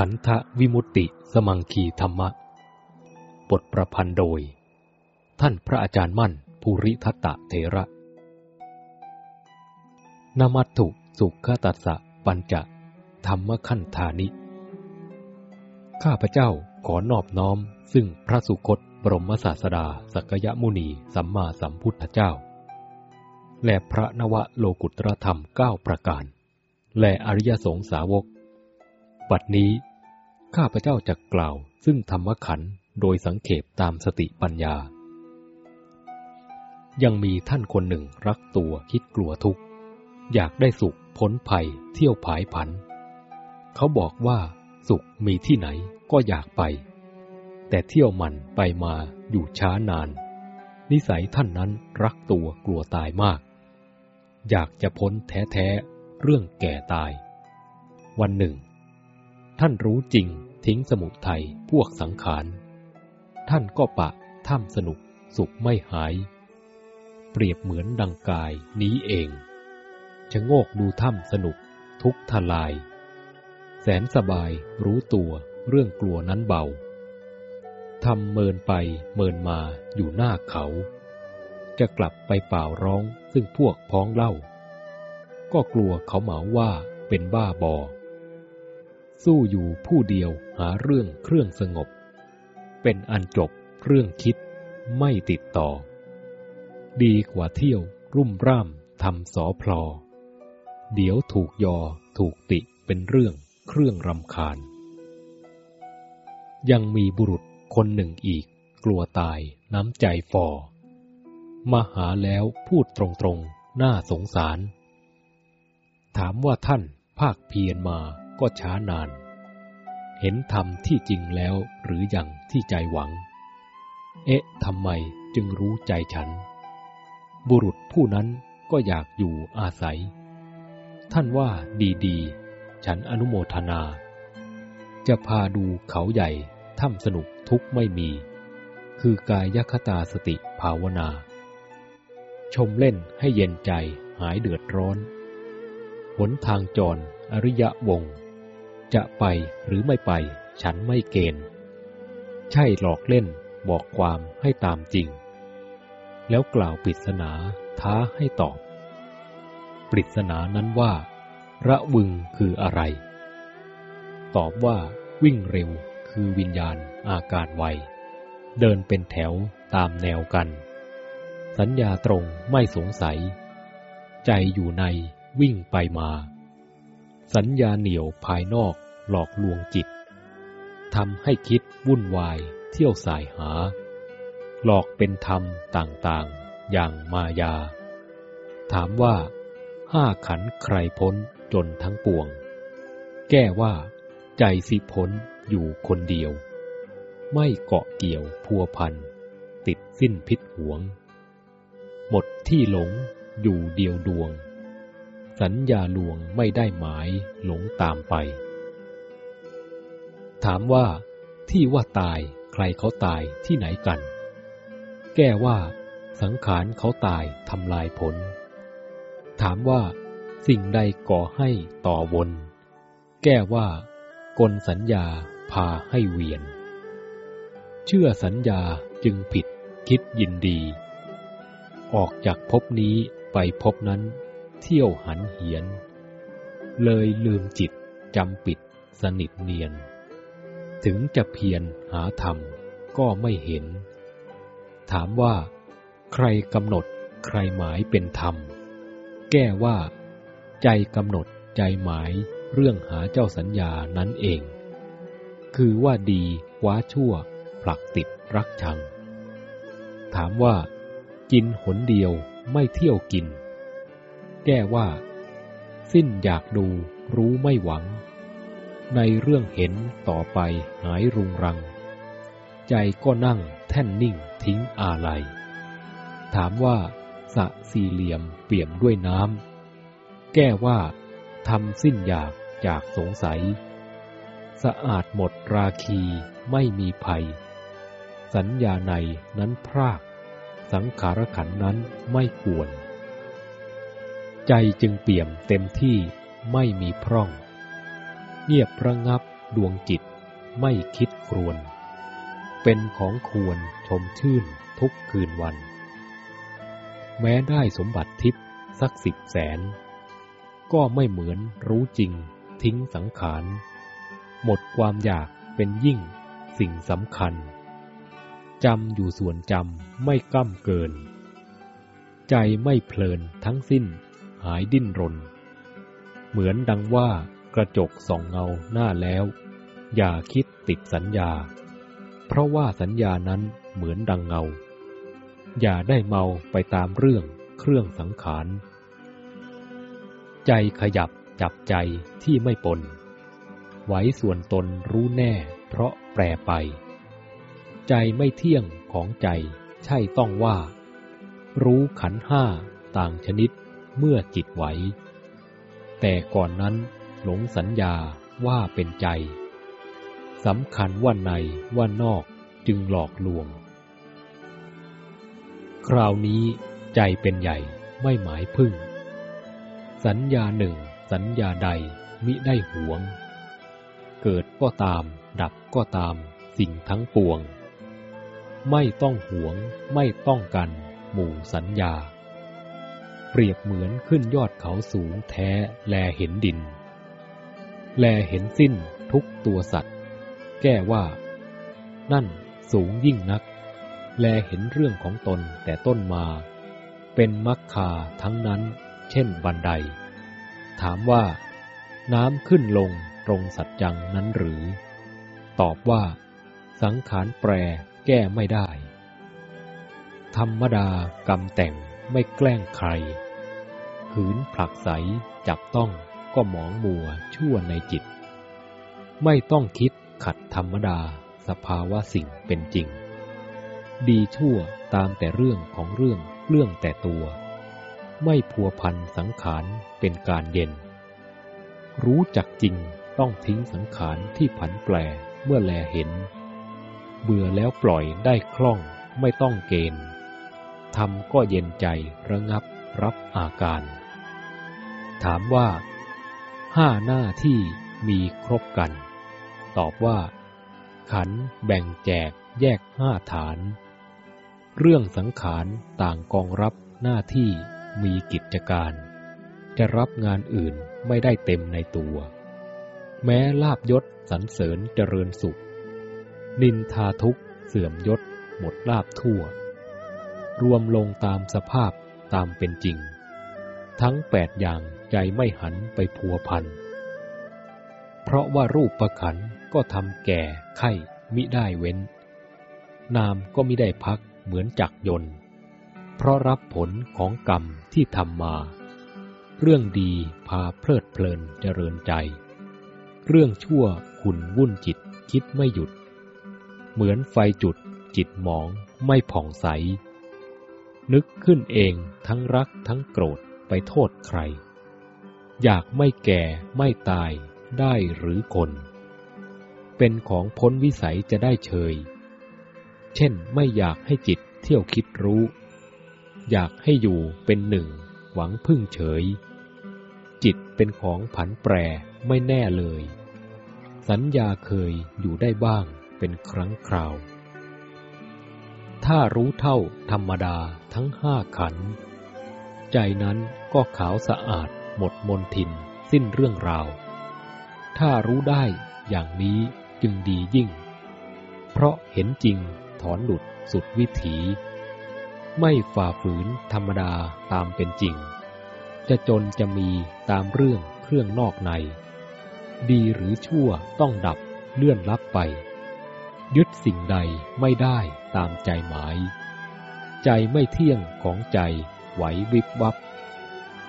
ขันธวิมุตติสมังคีธรรมะ บทประพันธ์โดย ท่านพระอาจารย์มั่นภูริทัตตะเถระ นามัตถุสุขตัสสะปัญจะธรรมขันธานิ ข้าพเจ้าขอนอบน้อมซึ่งพระสุคตบรมศาสดาสักยมุนีสัมมาสัมพุทธเจ้า และพระนวโลกุตรธรรมเก้าประการ และอริยสงสาวก บัดนี้ ข้าพเจ้าจะกล่าว ซึ่งธรรมขันธ์โดยสังเขปตามสติปัญญา ยังมีท่านคนหนึ่งรักตัวคิดกลัวทุกข์ อยากได้สุขพ้นภัยเที่ยวผายผัน เขาบอกว่าสุขมีที่ไหนก็อยากไป แต่เที่ยวมันไปมาอยู่ช้านาน นิสัยท่านนั้นรักตัวกลัวตายมาก อยากจะพ้นแท้ๆเรื่องแก่ตาย วันหนึ่ง ท่านรู้จริง ทิ้งสมุทัยพวกสังขาร ท่านก็ปะถ้ำสนุกสุขไม่หาย เปรียบเหมือนดังกายนี้เองชะโงกดูถ้ำสนุก ทุกทลาย แสนสบายรู้ตัวเรื่องกลัวนั้นเบาทำเมินไปเมินมาอยู่หน้าเขา จะกลับไปเปล่าร้องซึ่งพวกพ้องเล่า ก็กลัวเขาเหมาว่าเป็นบ้าบอ สู้อยู่ผู้เดียวหาเรื่องเครื่องสงบ เป็นอันจบเรื่องคิดไม่ติดต่อ ดีกว่าเที่ยว รุ่มร่ามทำสอพลอ เดี๋ยวถูกยอถูกติเป็นเรื่องเครื่องรำคาญ ยังมีบุรุษคนหนึ่งอีก กลัวตายน้ำใจฟอมาหาแล้วพูดตรงๆ น่าสงสาร ถามว่าท่านภาคเพียรมา ก็ช้านาน เห็นธรรมที่จริงแล้วหรืออยังที่ใจหวัง เอ๊ะทำไมจึงรู้ใจฉัน บุรุษผู้นั้นก็อยากอยู่อาศัย ท่านว่าดีๆ ฉันอนุโมทนา จะพาดูเขาใหญ่ถ้ำสนุกทุกไม่มี คือกายคตาสติภาวนา ชมเล่นให้เย็นใจหายเดือดร้อน หนทางจรอริยะวงศ์ จะไปหรือไม่ไป ฉันไม่เกณฑ์ ใช่หลอกเล่นบอกความให้ตามจริง แล้วกล่าวปริศนาท้าให้ตอบ ปริศนานั้นว่า ระวึงคืออะไร ตอบว่า วิ่งเร็วคือวิญญาณอาการไว เดินเป็นแถวตามแนวกัน สัญญาตรงไม่สงสัย ใจอยู่ในวิ่งไปมา สัญญาเหนียวภายนอกหลอกลวงจิตทำให้คิดวุ่นวายเที่ยวสายหา หลอกเป็นธรรมต่างๆ อย่างมายา ถามว่าห้าขันใครพ้นจนทั้งปวง แก้ว่า ใจสิพ้นอยู่คนเดียว ไม่เกาะเกี่ยวพัวพัน ติดสิ้นพิษหวง หมดที่หลงอยู่เดียวดวง สัญญาลวงไม่ได้หมายหลงตามไป ถามว่า ที่ว่าตายใครเขาตายที่ไหนกัน แก้ว่า สังขารเขาตายทำลายผล ถามว่า สิ่งใดก่อให้ต่อวน แก้ว่ากลสัญญาพาให้เวียน เชื่อสัญญาจึงผิดคิดยินดี ออกจากภพนี้ไปภพนั้น เที่ยวหันเหียน เลยลืมจิตจำปิดสนิทเนียน ถึงจะเพียรหาธรรมก็ไม่เห็น ถามว่า ใครกำหนดใครหมายเป็นธรรม แก้ว่า ใจกำหนดใจหมายเรื่องหาเจ้าสัญญานั้นเอง คือว่าดีคว้าชั่ว ผลักติดรักชัง ถามว่า กินหนเดียวไม่เที่ยวกิน แก้ว่า สิ้นอยากดูรู้ไม่หวัง ในเรื่องเห็นต่อไปหายรุงรัง ใจก็นั่งแท่นนิ่งทิ้งอาลัย ถามว่าสะสี่เหลี่ยมเปี่ยมด้วยน้ำแก้ว่าทำสิ้นอยากจากสงสัย สะอาดหมดราคีไม่มีภัย สัญญาในนั้นพราก สังขารขันนั้นไม่ควร ใจจึงเปี่ยมเต็มที่ไม่มีพร่อง เงียบระงับดวงจิตไม่คิดครวน เป็นของควรชมชื่นทุกคืนวัน แม้ได้สมบัติทิพย์สักสิบแสน ก็ไม่เหมือนรู้จริงทิ้งสังขาร หมดความอยากเป็นยิ่งสิ่งสำคัญจำอยู่ส่วนจำไม่ก้ำเกิน ใจไม่เพลินทั้งสิ้น หายดิ้นรน เหมือนดังว่ากระจกส่องเงาหน้าแล้ว อย่าคิดติดสัญญา เพราะว่าสัญญานั้นเหมือนดังเงา อย่าได้เมาไปตามเรื่องเครื่องสังขาร ใจขยับจับใจที่ไม่ปน ไว้ส่วนตนรู้แน่เพราะแปรไป ใจไม่เที่ยงของใจใช่ต้องว่า รู้ขันห้าต่างชนิด เมื่อจิตไหว แต่ก่อนนั้นหลงสัญญาว่าเป็นใจสำคัญว่าในว่านอกจึงหลอกลวง คราวนี้ใจเป็นใหญ่ไม่หมายพึ่ง สัญญาหนึ่งสัญญาใดมิได้หวง เกิดก็ตาม ดับก็ตามสิ่งทั้งปวง ไม่ต้องหวงไม่ต้องกัน หมู่สัญญา เปรียบเหมือนขึ้นยอดเขาสูงแท้แลเห็นดิน แลเห็นสิ้นทุกตัวสัตว์ แก้ว่า นั่นสูงยิ่งนัก แลเห็นเรื่องของตนแต่ต้นมา เป็นมักคาทั้งนั้น เช่นบันได ถามว่า น้ำขึ้นลงตรงสัจจังนั้นหรือ ตอบว่า สังขารแปรแก้ไม่ได้ ธรรมดากรรมแต่ง ไม่แกล้งใคร ขืนผลักใสจับต้องก็หมองมัวชั่วในจิต ไม่ต้องคิดขัดธรรมดาสภาวะสิ่งเป็นจริง ดีชั่วตามแต่เรื่องของเรื่องเรื่องแต่ตัว ไม่พัวพันสังขารเป็นการเย็น รู้จักจริงต้องทิ้งสังขารที่ผันแปรเมื่อแลเห็น เบื่อแล้วปล่อยได้คล่องไม่ต้องเกณฑ์ ทำก็เย็นใจระงับรับอาการ ถามว่า ห้าหน้าที่มีครบกัน ตอบว่า ขันแบ่งแจกแยกห้าฐาน เรื่องสังขารต่างกองรับหน้าที่มีกิจการ จะรับงานอื่นไม่ได้เต็มในตัว แม้ลาบยศสรรเสริญเจริญสุข นินทาทุกเสื่อมยศหมดลาบทั่ว รวมลงตามสภาพตามเป็นจริง ทั้งแปดอย่างใจไม่หันไปพัวพัน เพราะว่ารูปประขันก็ทำแก่ไข้มิได้เว้น นามก็มิได้พักเหมือนจักยนต์ เพราะรับผลของกรรมที่ทำมา เรื่องดีพาเพลิดเพลินเจริญใจ เรื่องชั่วขุนวุ่นจิตคิดไม่หยุด เหมือนไฟจุดจิตหมองไม่ผ่องใส นึกขึ้นเองทั้งรักทั้งโกรธไปโทษใคร อยากไม่แก่ไม่ตายได้หรือคน เป็นของพ้นวิสัยจะได้เชยเช่นไม่อยากให้จิตเที่ยวคิดรู้ อยากให้อยู่เป็นหนึ่ง หวังพึ่งเฉย จิตเป็นของผันแปรไม่แน่เลย สัญญาเคยอยู่ได้บ้างเป็นครั้งคราว ถ้ารู้เท่าธรรมดาทั้งห้าขัน ใจนั้นก็ขาวสะอาดหมดมนทิน สิ้นเรื่องราว ถ้ารู้ได้อย่างนี้จึงดียิ่ง เพราะเห็นจริงถอนหลุดสุดวิถี ไม่ฝ่าฝืนธรรมดาตามเป็นจริง จะจนจะมีตามเรื่องเครื่องนอกใน ดีหรือชั่วต้องดับเลื่อนลับไป ยึดสิ่งใดไม่ได้ตามใจหมาย ใจไม่เที่ยงของใจไหววิบวับ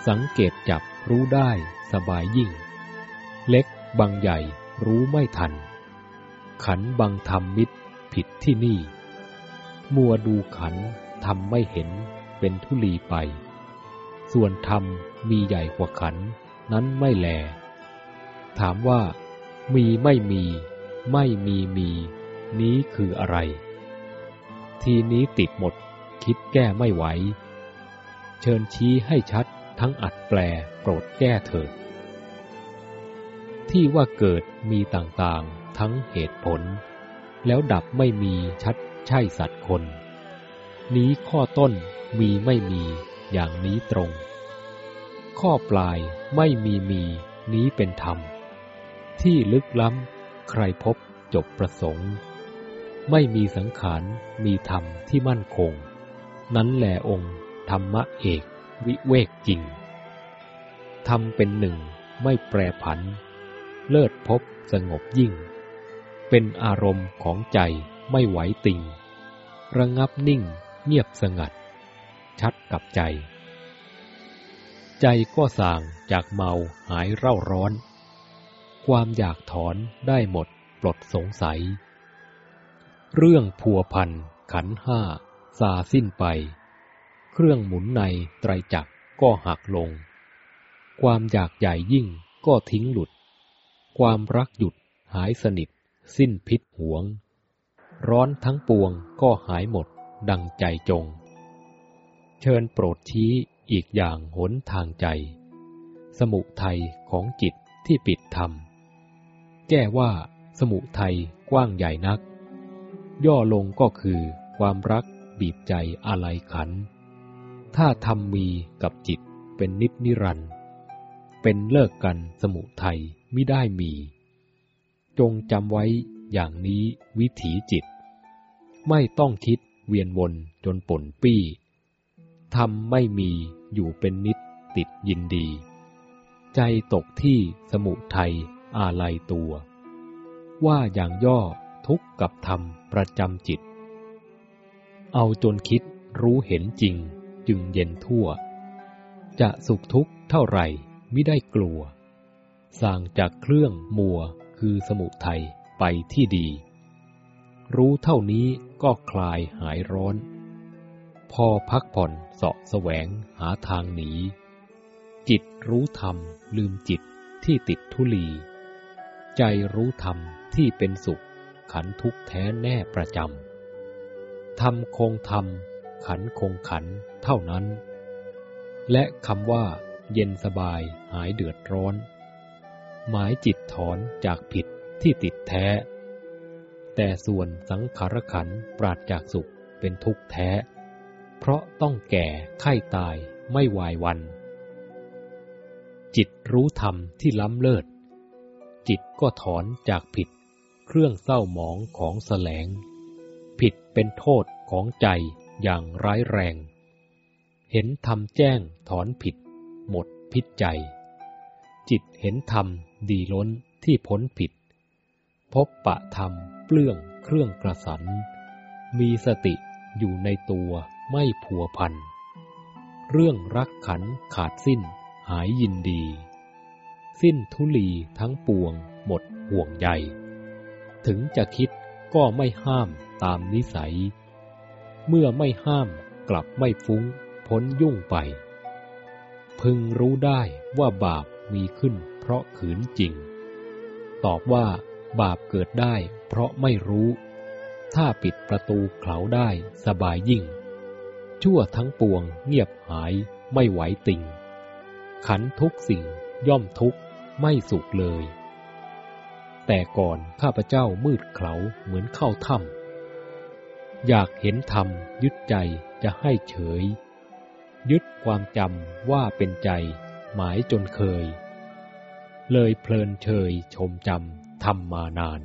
สังเกตจับรู้ได้สบายยิ่ง เล็กบางใหญ่รู้ไม่ทัน ขันบางทำมิตรผิดที่นี่ มัวดูขันทำไม่เห็นเป็นทุลีไป ส่วนธรรมมีใหญ่กว่าขันนั้นไม่แล ถามว่า มีไม่มี ไม่มีมี นี้คืออะไร ทีนี้ติดหมด คิดแก้ไม่ไหว เชิญชี้ให้ชัดทั้งอัดแปลโปรดแก้เถิด ที่ว่าเกิดมีต่างๆ ทั้งเหตุผล แล้วดับไม่มีชัดใช่สัตว์คน นี้ข้อต้นมีไม่มีอย่างนี้ตรง ข้อปลายไม่มีมีนี้เป็นธรรม ที่ลึกล้ำใครพบจบประสงค์ ไม่มีสังขาร มีธรรมที่มั่นคง นั้นแหลองค์ธรรมะเอก วิเวกจริง ธรรมเป็นหนึ่ง ไม่แปรผัน เลิศพบสงบยิ่ง เป็นอารมณ์ของใจไม่ไหวติง ระงับนิ่งเงียบสงัด ชัดกับใจ ใจก็สางจากเมาหายเร่าร้อน ความอยากถอนได้หมดปลดสงสัย เรื่องพัวพันขันห้าซาสิ้นไป เครื่องหมุนในไตรจักรก็หักลง ความอยากใหญ่ยิ่งก็ทิ้งหลุด ความรักหยุดหายสนิท สิ้นพิษหวง ร้อนทั้งปวงก็หายหมดดังใจจง เชิญโปรดชี้อีกอย่างหนทางใจ สมุทัยของจิตที่ปิดธรรม แก้ว่าสมุทัยกว้างใหญ่นัก ย่อลงก็คือความรักบีบใจอะไรขัน ถ้าธรรมมีกับจิตเป็นนิจนิรันด์เป็นเลิกกันสมุทัยไม่ได้มี จงจำไว้อย่างนี้วิถีจิต ไม่ต้องคิดเวียนวนจนป่นปี้ทำไม่มีอยู่เป็นนิดติดยินดี ใจตกที่สมุทัยอาลัยตัว ว่าอย่างย่อ ทุกข์กับธรรมประจำจิต เอาจนคิดรู้เห็นจริงจึงเย็นทั่ว จะสุขทุกข์เท่าไหร่ไม่ได้กลัว สร้างจากเครื่องมัวคือสมุทัยไปที่ดี รู้เท่านี้ก็คลายหายร้อน พอพักผ่อนเสาะแสวงหาทางหนี จิตรู้ธรรมลืมจิตที่ติดทุลี ใจรู้ธรรมที่เป็นสุข ขันทุกแท้แน่ประจำธรรมคงธรรม ขันคงขันเท่านั้น และคำว่า เย็นสบายหายเดือดร้อน หมายจิตถอนจากผิดที่ติดแท้ แต่ส่วนสังขารขันปราดจากสุขเป็นทุกข์แท้ เพราะต้องแก่ไข้ตายไม่วายวัน จิตรู้ธรรมที่ล้ำเลิศจิตก็ถอนจากผิด เครื่องเศร้าหมองของแสลง ผิดเป็นโทษของใจอย่างร้ายแรง เห็นธรรมแจ้งถอนผิด หมดพิษใจ จิตเห็นธรรมดีล้นที่พ้นผิด พบปะธรรมเปลื้องเครื่องกระสัน มีสติอยู่ในตัวไม่ผัวพัน เรื่องรักขันขาดสิ้นหายยินดี สิ้นทุลีทั้งปวงหมดห่วงใย ถึงจะคิดก็ไม่ห้ามตามนิสัย เมื่อไม่ห้ามกลับไม่ฟุ้งพ้นยุ่งไป พึงรู้ได้ว่าบาปมีขึ้นเพราะขืนจริง ตอบว่าบาปเกิดได้เพราะไม่รู้ ถ้าปิดประตูเขาได้สบายยิ่ง ชั่วทั้งปวงเงียบหายไม่ไหวติง ขันทุกสิ่งย่อมทุกไม่สุขเลย แต่ก่อนข้าพเจ้ามืดเขาเหมือนเข้าถ้ำอยากเห็นธรรมยึดใจจะให้เฉย ยึดความจำว่าเป็นใจ หมายจนเคย เลยเพลินเชยชมจำทำมานาน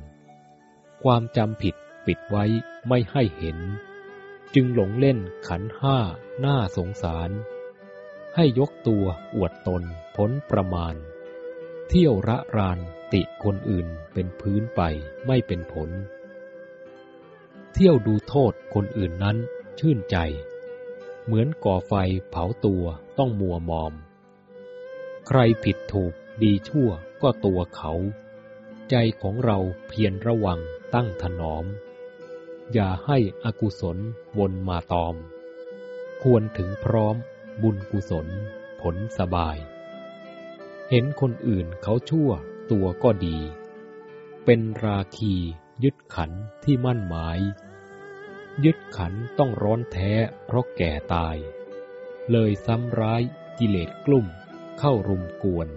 ความจำผิดปิดไว้ไม่ให้เห็น จึงหลงเล่นขันห้าหน้าสงสาร ให้ยกตัวอวดตนพ้นประมาณ เที่ยวระราน ติคนอื่นเป็นพื้นไปไม่เป็นผล เที่ยวดูโทษคนอื่นนั้นชื่นใจ เหมือนก่อไฟเผาตัวต้องมัวมอม ใครผิดถูกดีชั่วก็ตัวเขา ใจของเราเพียรระวังตั้งถนอม อย่าให้อกุศลวนมาตอม ควรถึงพร้อมบุญกุศล ผลสบาย เห็นคนอื่นเขาชั่ว ตัวก็ดี เป็นราคียึดขันที่มั่นหมาย ยึดขันต้องร้อนแท้เพราะแก่ตาย เลยซ้ำร้ายกิเลสกลุ่มเข้ารุมกวน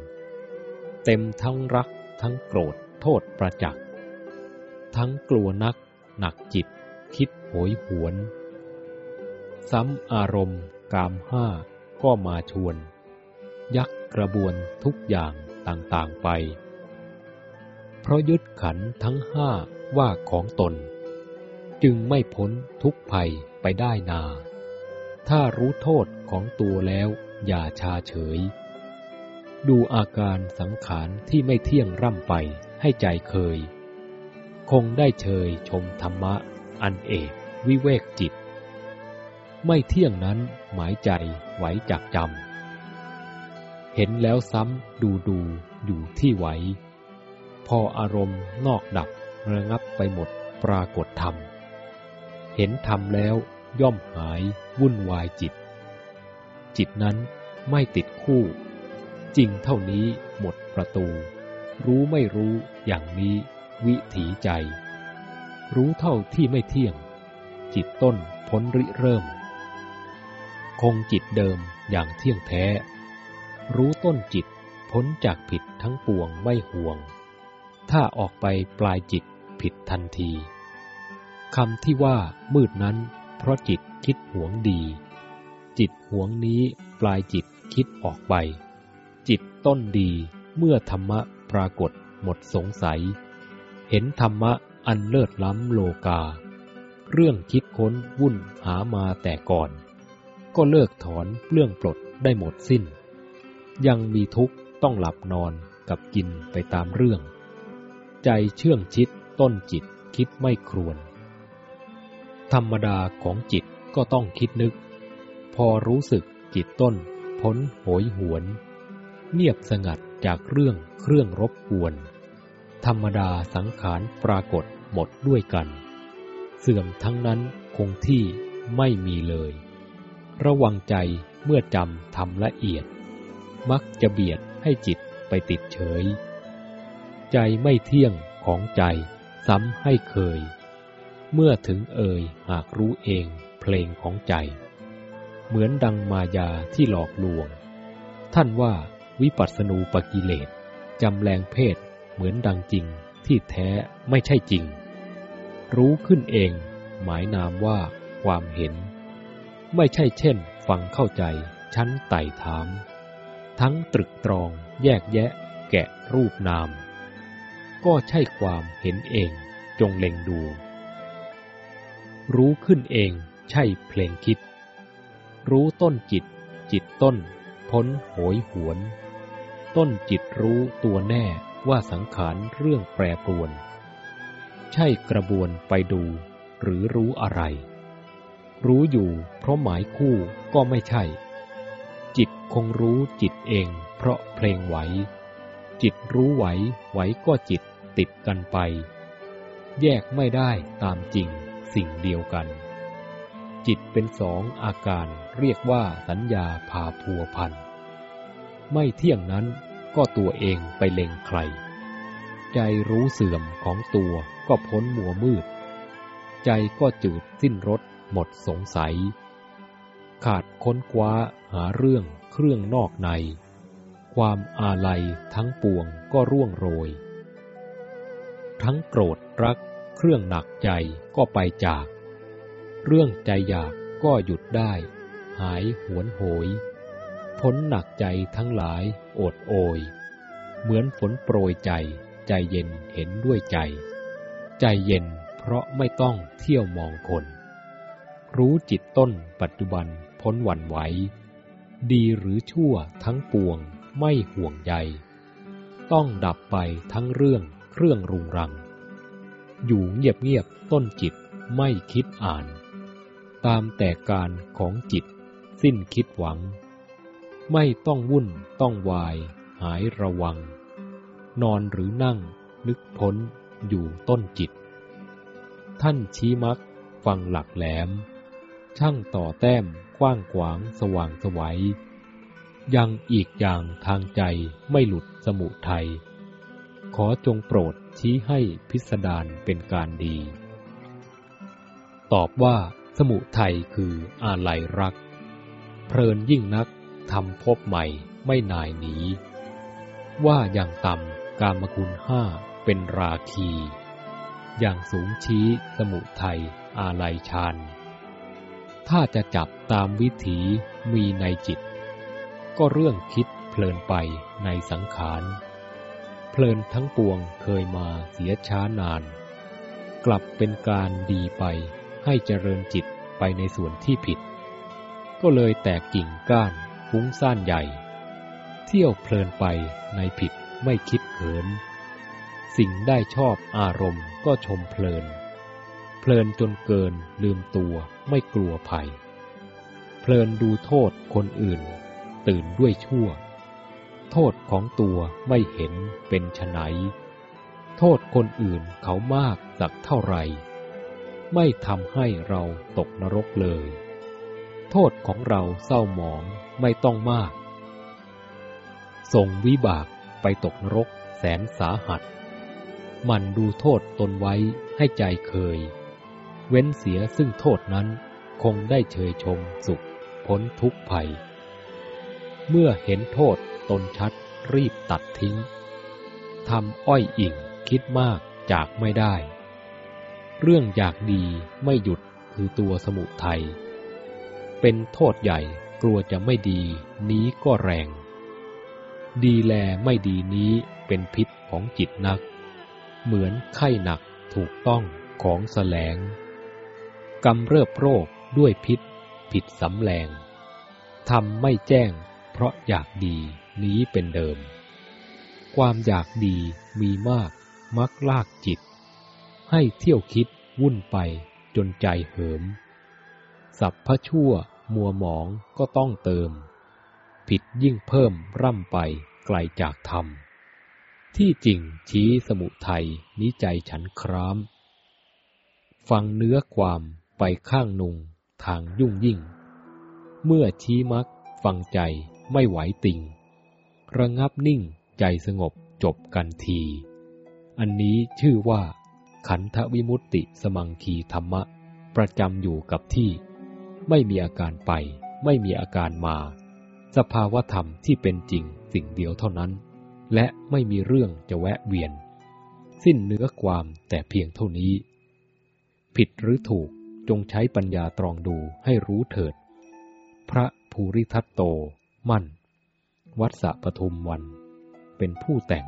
เต็มทั้งรักทั้งโกรธโทษประจักษ์ทั้งกลัวนัก หนักจิต คิดโหยหวน ซ้ำอารมณ์ กามห้าก็มาชวน ยักกระบวนทุกอย่างต่างๆไป เพราะยึดขันทั้งห้าว่าของตน จึงไม่พ้นทุกภัยไปได้นา ถ้ารู้โทษของตัวแล้วอย่าชาเฉย ดูอาการสังขารที่ไม่เที่ยงร่ำไปให้ใจเคย คงได้เชยชมธรรมะ อันเอกวิเวกจิต ไม่เที่ยงนั้นหมายใจไหวจักจำเห็นแล้วซ้ำดูดูอยู่ที่ไหว พออารมณ์นอกดับระงับไปหมดปรากฏธรรม เห็นธรรมแล้วย่อมหายวุ่นวายจิต จิตนั้นไม่ติดคู่ จริงเท่านี้หมดประตู รู้ไม่รู้อย่างนี้วิถีใจ รู้เท่าที่ไม่เที่ยง จิตต้นพ้นริเริ่ม คงจิตเดิมอย่างเที่ยงแท้ รู้ต้นจิตพ้นจากผิดทั้งปวงไม่ห่วง ถ้าออกไปปลายจิตผิดทันทีคำที่ว่ามืดนั้น เพราะจิตคิดหวงดี จิตหวงนี้ปลายจิตคิดออกไป จิตต้นดีเมื่อธรรมะปรากฏหมดสงสัย เห็นธรรมะอันเลิศล้ำโลกา เรื่องคิดค้นวุ่นหามาแต่ก่อน ก็เลิกถอนเรื่องปลดได้หมดสิ้น ยังมีทุกข์ต้องหลับนอนกับกินไปตามเรื่อง ใจเชื่องชิดต้นจิตคิดไม่ครวน ธรรมดาของจิตก็ต้องคิดนึก พอรู้สึกจิตต้นพ้นโหยหวน เงียบสงัดจากเรื่องเครื่องรบกวน ธรรมดาสังขารปรากฏหมดด้วยกัน เสื่อมทั้งนั้นคงที่ไม่มีเลย ระวังใจเมื่อจำทำละเอียด มักจะเบียดให้จิตไปติดเฉย ใจไม่เที่ยงของใจ ซ้ำให้เคย เมื่อถึงเอ่ยหากรู้เองเพลงของใจ เหมือนดังมายาที่หลอกลวง ท่านว่าวิปัสสนูปกิเลสจำแรงเพศเหมือนดังจริงที่แท้ไม่ใช่จริง รู้ขึ้นเอง หมายนามว่าความเห็น ไม่ใช่เช่น ฟังเข้าใจ ชั้นไต่ถาม ทั้งตรึกตรองแยกแยะแกะรูปนาม ก็ใช่ความเห็นเองจงเล็งดู รู้ขึ้นเองใช่เพลงคิด รู้ต้นจิต จิตต้น พ้นโหยหวน ต้นจิตรู้ตัวแน่ว่าสังขารเรื่องแปรปรวน ใช่กระบวนไปดูหรือรู้อะไร รู้อยู่เพราะหมายคู่ก็ไม่ใช่ จิตคงรู้จิตเองเพราะเพลงไหว จิตรู้ไหวไหวก็จิต ติดกันไป แยกไม่ได้ตามจริงสิ่งเดียวกัน จิตเป็นสองอาการเรียกว่าสัญญาพาพัวพัน ไม่เที่ยงนั้นก็ตัวเองไปเล็งใคร ใจรู้เสื่อมของตัวก็พ้นมัวมืด ใจก็จืดสิ้นรสหมดสงสัย ขาดค้นคว้าหาเรื่องเครื่องนอกใน ความอาลัยทั้งปวงก็ร่วงโรย ทั้งโกรธรัก เครื่องหนักใจก็ไปจาก เรื่องใจอยากก็หยุดได้ หายหวนโหย พ้นหนักใจทั้งหลายโอดโอย เหมือนฝนโปรยใจ ใจเย็นเห็นด้วยใจ ใจเย็นเพราะไม่ต้องเที่ยวมองคน รู้จิตต้นปัจจุบันพ้นหวั่นไหว ดีหรือชั่วทั้งปวงไม่ห่วงใยต้องดับไปทั้งเรื่อง เครื่องรุงรัง อยู่เงียบๆต้นจิตไม่คิดอ่าน ตามแต่การของจิตสิ้นคิดหวัง ไม่ต้องวุ่นต้องวาย หายระวัง นอนหรือนั่งนึกพ้นอยู่ต้นจิต ท่านชี้มักฟังหลักแหลม ช่างต่อแต้มกว้างขวางสว่างสวัยยังอีกอย่างทางใจไม่หลุดสมุทัย ขอจงโปรดชี้ให้พิสดารเป็นการดี ตอบว่าสมุทัยคืออาลัยรัก เพลินยิ่งนักทำพบใหม่ไม่นายหนีว่าอย่างต่ำกามคุณห้าเป็นราคี อย่างสูงชี้สมุทัยอาลัยชาน ถ้าจะจับตามวิถีมีในจิต ก็เรื่องคิดเพลินไปในสังขาร เพลินทั้งปวงเคยมาเสียช้านาน กลับเป็นการดีไปให้เจริญจิตไปในส่วนที่ผิด ก็เลยแตกกิ่งก้านฟุ้งซ่านใหญ่ เที่ยวเพลินไปในผิดไม่คิดเขิน สิ่งได้ชอบอารมณ์ก็ชมเพลิน เพลินจนเกินลืมตัวไม่กลัวภัย เพลินดูโทษคนอื่น ตื่นด้วยชั่ว โทษของตัวไม่เห็นเป็นไฉนโทษคนอื่นเขามากสักเท่าไหร่ ไม่ทำให้เราตกนรกเลย โทษของเราเศร้าหมองไม่ต้องมาก ส่งวิบากไปตกนรกแสนสาหัส มันดูโทษตนไว้ให้ใจเคย เว้นเสียซึ่งโทษนั้นคงได้เชยชมสุขพ้นทุกภัย เมื่อเห็นโทษ ตนชัดรีบตัดทิ้งทำอ้อยอิ่งคิดมากจากไม่ได้ เรื่องอยากดีไม่หยุดคือตัวสมุทัยเป็นโทษใหญ่กลัวจะไม่ดีนี้ก็แรง ดีแลไม่ดีนี้เป็นพิษของจิตนัก เหมือนไข้หนักถูกต้องของแสลงกำเริบโรคด้วยพิษผิดสำแรงทำไม่แจ้งเพราะอยากดี นี้เป็นเดิม ความอยากดีมีมากมักลากจิต ให้เที่ยวคิดวุ่นไปจนใจเหิม สับพะชั่วมัวหมองก็ต้องเติม ผิดยิ่งเพิ่มร่ำไปไกลจากธรรม ที่จริงชี้สมุทัยนิใจฉันคราม ฟังเนื้อความไปข้างนุงทางยุ่งยิ่ง เมื่อชี้มักฟังใจไม่ไหวติ่ง ระงับนิ่งใจสงบจบกันที อันนี้ชื่อว่า ขันธวิมุตติสมังคีธรรมะ ประจำอยู่กับที่ ไม่มีอาการไป ไม่มีอาการมา สภาวธรรมที่เป็นจริงสิ่งเดียวเท่านั้น และไม่มีเรื่องจะแวะเวียน สิ้นเนื้อความแต่เพียงเท่านี้ ผิดหรือถูกจงใช้ปัญญาตรองดูให้รู้เถิด พระภูริทัตโตมั่น วัดสะปทุมวัน เป็นผู้แต่ง